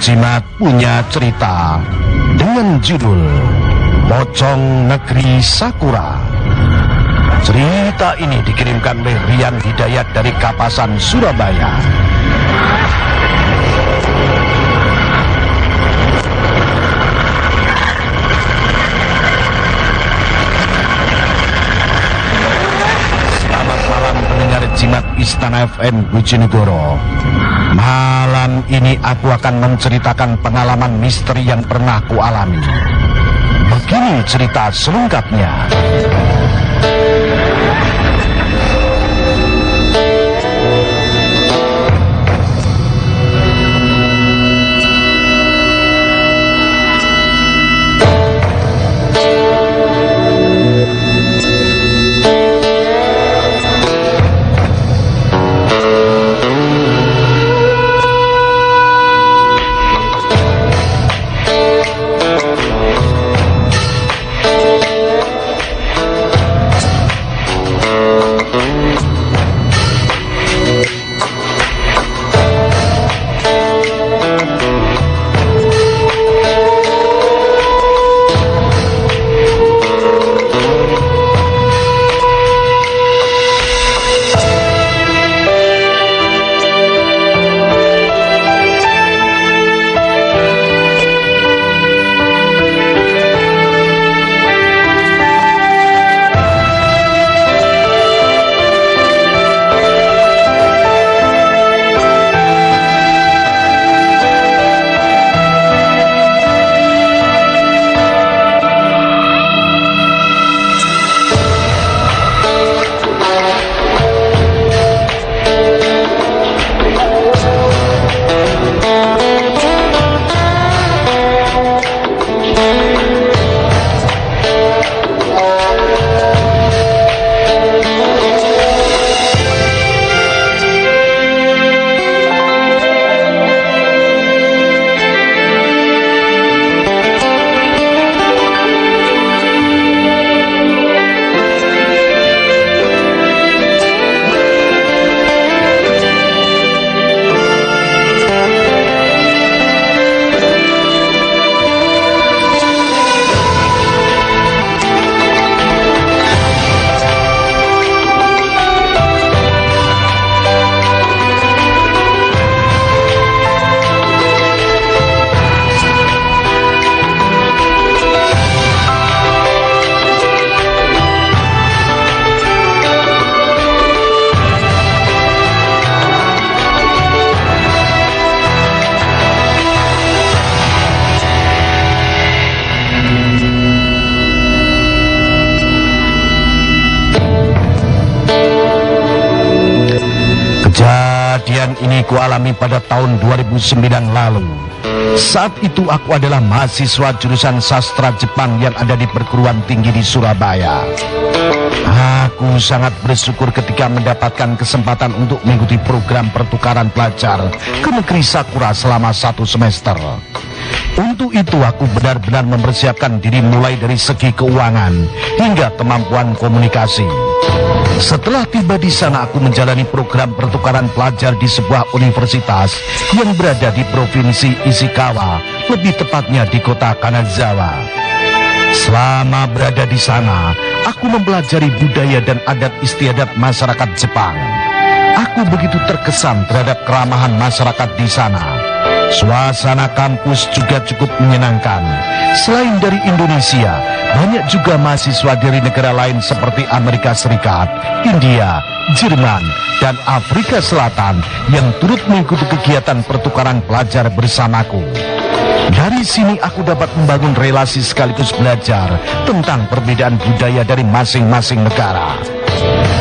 Tim Cimat punya cerita dengan judul Pocong Negeri Sakura. Cerita ini dikirimkan oleh Rian Hidayat dari Kapasan, Surabaya. Selamat malam pendengar Jimat Istana FM Bojonegoro. Malam ini aku akan menceritakan pengalaman misteri yang pernah kualami. Begini cerita selengkapnya. Kejadian ini kualami pada tahun 2009 lalu. Saat itu aku adalah mahasiswa jurusan sastra Jepang yang ada di perguruan tinggi di Surabaya. Aku sangat bersyukur ketika mendapatkan kesempatan untuk mengikuti program pertukaran pelajar ke negeri Sakura selama satu semester. Untuk itu aku benar-benar mempersiapkan diri mulai dari segi keuangan hingga kemampuan komunikasi. Setelah tiba di sana aku menjalani program pertukaran pelajar di sebuah universitas yang berada di provinsi Ishikawa, lebih tepatnya di kota Kanazawa. Selama berada di sana, aku mempelajari budaya dan adat istiadat masyarakat Jepang. Aku begitu terkesan terhadap keramahan masyarakat di sana. Suasana kampus juga cukup menyenangkan. Selain dari Indonesia, banyak juga mahasiswa dari negara lain seperti Amerika Serikat, India, Jerman, dan Afrika Selatan yang turut mengikuti kegiatan pertukaran pelajar bersamaku. Dari sini aku dapat membangun relasi sekaligus belajar tentang perbedaan budaya dari masing-masing negara.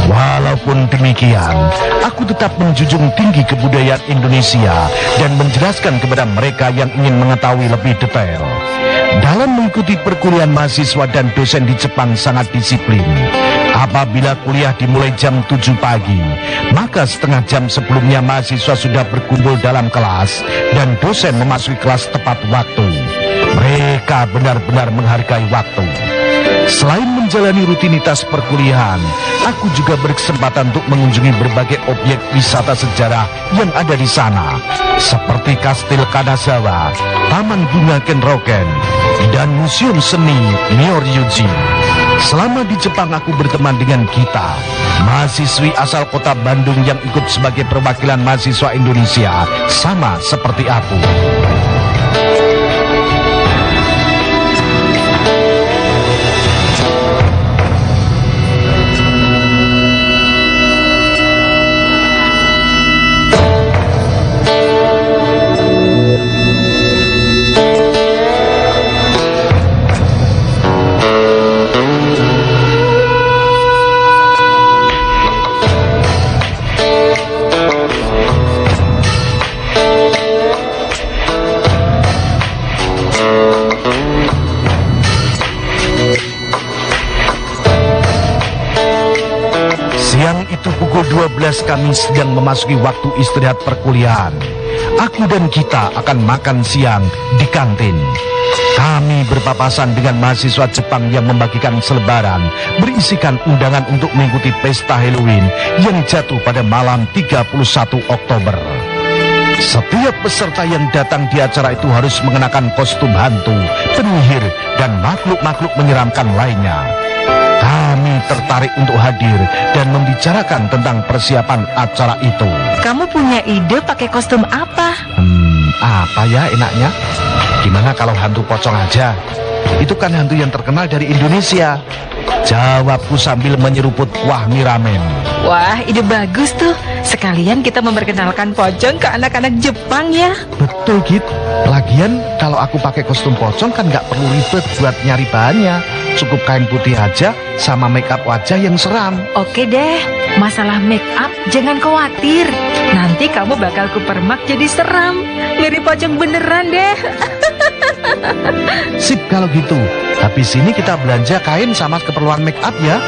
Walaupun demikian, aku tetap menjunjung tinggi kebudayaan Indonesia dan menjelaskan kepada mereka yang ingin mengetahui lebih detail. Dalam mengikuti perkuliahan mahasiswa dan dosen di Jepang sangat disiplin. Apabila kuliah dimulai jam 7 pagi, maka setengah jam sebelumnya mahasiswa sudah berkumpul dalam kelas dan dosen memasuki kelas tepat waktu. Mereka benar-benar menghargai waktu. Selain menjalani rutinitas perkuliahan, aku juga berkesempatan untuk mengunjungi berbagai objek wisata sejarah yang ada di sana, seperti Kastil Kanazawa, Taman Bunga Kenroken, dan Museum Seni Myoryuji. Selama di Jepang aku berteman dengan kita, mahasiswi asal kota Bandung yang ikut sebagai perwakilan mahasiswa Indonesia, sama seperti aku. Kami sedang memasuki waktu istirahat perkuliahan. Aku dan kita akan makan siang di kantin. Kami berpapasan dengan mahasiswa Jepang yang membagikan selebaran berisikan undangan untuk mengikuti pesta Halloween yang jatuh pada malam 31 Oktober. Setiap peserta yang datang di acara itu harus mengenakan kostum hantu, penyihir, dan makhluk-makhluk menyeramkan lainnya. Kami tertarik untuk hadir dan membicarakan tentang persiapan acara itu. Kamu punya ide pakai kostum apa? Hmm, apa ya enaknya? Gimana kalau hantu pocong aja? Itu kan hantu yang terkenal dari Indonesia. Jawabku sambil menyeruput kuah mie ramen. Wah, ide bagus tuh. Sekalian kita memperkenalkan pocong ke anak-anak Jepang ya. Betul, Git. Lagian kalau aku pakai kostum pocong kan nggak perlu ribet buat nyari bahannya. Cukup kain putih aja sama make up wajah yang seram. Oke deh, masalah make up jangan khawatir. Nanti kamu bakal kupermak jadi seram. Mirip pocong beneran deh. Sip kalau gitu. Habis ini kita belanja kain sama keperluan make up ya.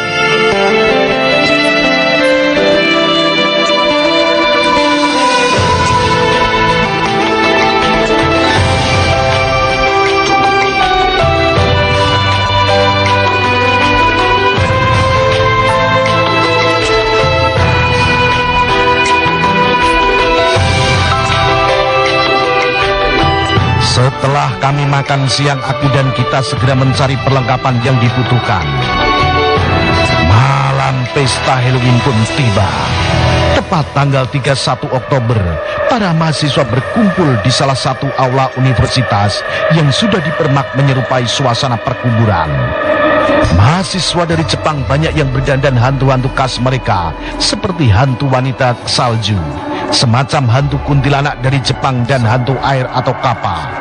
Setelah kami makan siang, aku dan kita segera mencari perlengkapan yang dibutuhkan. Malam pesta Halloween pun tiba. Tepat tanggal 31 Oktober, para mahasiswa berkumpul di salah satu aula universitas yang sudah dipermak menyerupai suasana perkuburan. Mahasiswa dari Jepang banyak yang berdandan hantu-hantu khas mereka, seperti hantu wanita salju, semacam hantu kuntilanak dari Jepang dan hantu air atau kapal.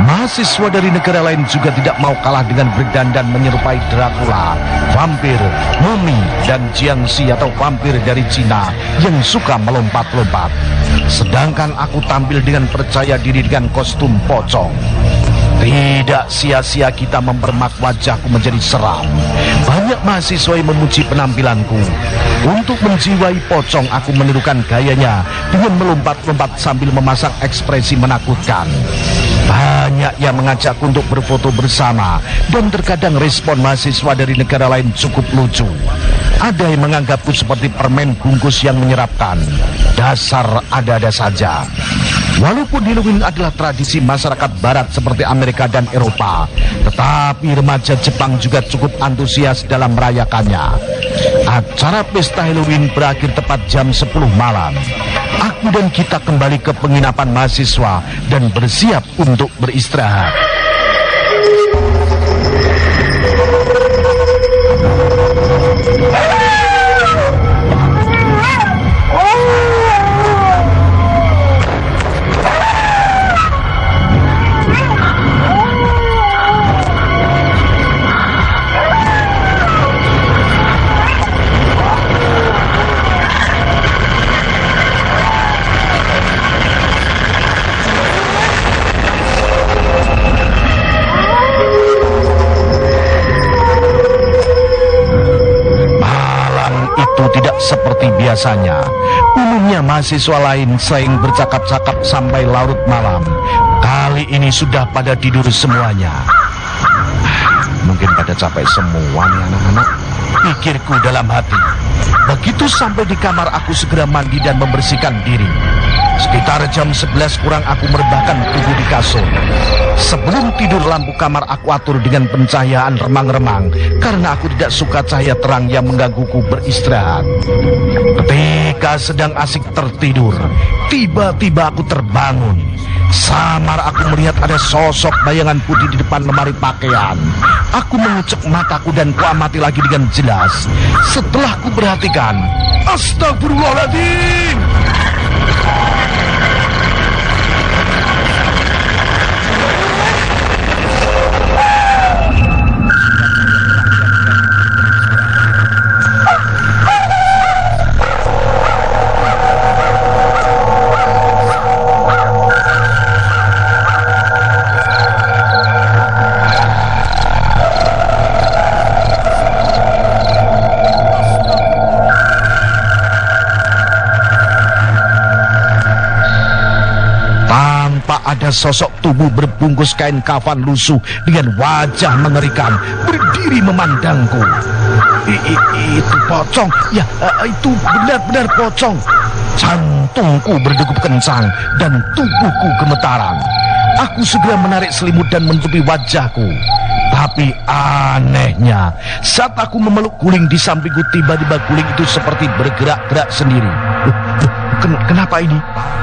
Mahasiswa dari negara lain juga tidak mau kalah dengan berdandan menyerupai Dracula, vampir, mumi, dan Jiangxi atau vampir dari Cina yang suka melompat-lompat. Sedangkan aku tampil dengan percaya diri dengan kostum pocong. Tidak sia-sia kita mempermak wajahku menjadi seram. Banyak mahasiswa yang memuji penampilanku. Untuk menjiwai pocong, aku menirukan gayanya dengan melompat-lompat sambil memasang ekspresi menakutkan. Banyak yang mengajakku untuk berfoto bersama dan terkadang respon mahasiswa dari negara lain cukup lucu. Ada yang menganggapku seperti permen bungkus yang menyerapkan. Dasar ada-ada saja. Walaupun Halloween adalah tradisi masyarakat barat seperti Amerika dan Eropa, tetapi remaja Jepang juga cukup antusias dalam merayakannya. Acara pesta Halloween berakhir tepat jam 10 malam. Aku dan kita kembali ke penginapan mahasiswa dan bersiap untuk beristirahat. Malam biasanya. Umumnya mahasiswa lain sering bercakap-cakap sampai larut malam. Kali ini sudah pada tidur semuanya. mungkin pada capek semua nih anak-anak. Pikirku dalam hati. Begitu sampai di kamar aku segera mandi dan membersihkan diri. Sekitar jam 11 kurang aku merebahkan tubuh di kasur. Sebelum tidur lampu kamar aku atur dengan pencahayaan remang-remang karena aku tidak suka cahaya terang yang menggangguku beristirahat. Ketika sedang asik tertidur, tiba-tiba aku terbangun. Samar aku melihat ada sosok bayangan putih di depan lemari pakaian. Aku mengucek mataku dan kuamati lagi dengan jelas. Setelah ku perhatikan, Astagfirullahaladzim! Sosok tubuh berbungkus kain kafan lusuh dengan wajah mengerikan berdiri memandangku. I, i, itu pocong, ya eh, itu benar-benar pocong. Jantungku berdegup kencang dan tubuhku gemetaran. Aku segera menarik selimut dan menutupi wajahku. Tapi anehnya, saat aku memeluk guling di sampingku, tiba-tiba guling itu seperti bergerak-gerak sendiri. Kenapa ini?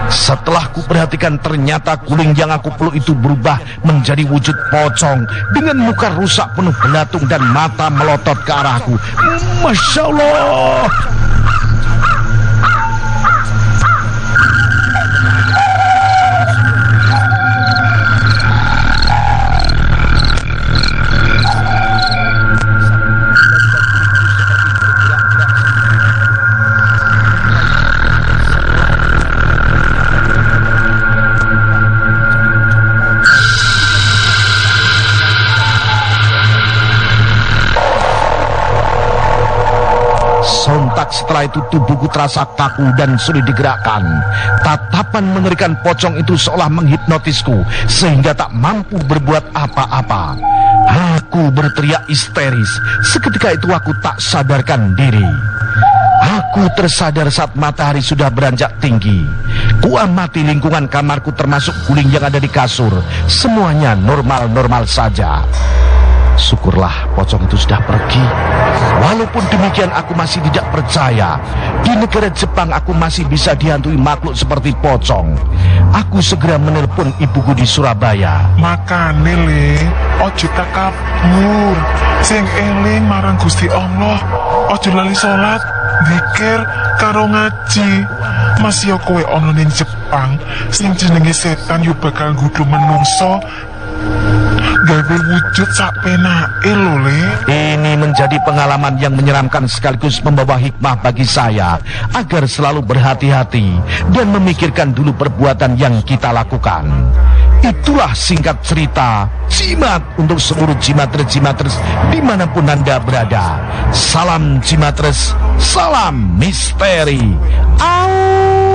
Setelah ku perhatikan ternyata guling yang aku peluk itu berubah menjadi wujud pocong dengan muka rusak penuh belatung dan mata melotot ke arahku. Masya Allah! Setelah itu tubuhku terasa kaku dan sulit digerakkan. Tatapan mengerikan pocong itu seolah menghipnotisku sehingga tak mampu berbuat apa-apa. Aku berteriak histeris. Seketika itu aku tak sadarkan diri. Aku tersadar saat matahari sudah beranjak tinggi. Kuamati lingkungan kamarku termasuk guling yang ada di kasur. Semuanya normal-normal saja. Syukurlah pocong itu sudah pergi. Walaupun demikian aku masih tidak percaya. Di negara Jepang aku masih bisa dihantui makhluk seperti pocong. Aku segera menelpon ibuku di Surabaya. Makane le, ojo tak kabur. Sing eling marang Gusti Allah. Ojo lali salat, zikir karo ngaji. Mas yo kowe ana ning Jepang, sing jenenge setan yo bakal nggudu menungso. Gawe wujud sak lho le. Ini menjadi pengalaman yang menyeramkan sekaligus membawa hikmah bagi saya agar selalu berhati-hati dan memikirkan dulu perbuatan yang kita lakukan. Itulah singkat cerita Jimat untuk seluruh Jimatres-Jimatres di mana pun Anda berada. Salam Jimatres, salam misteri. Au!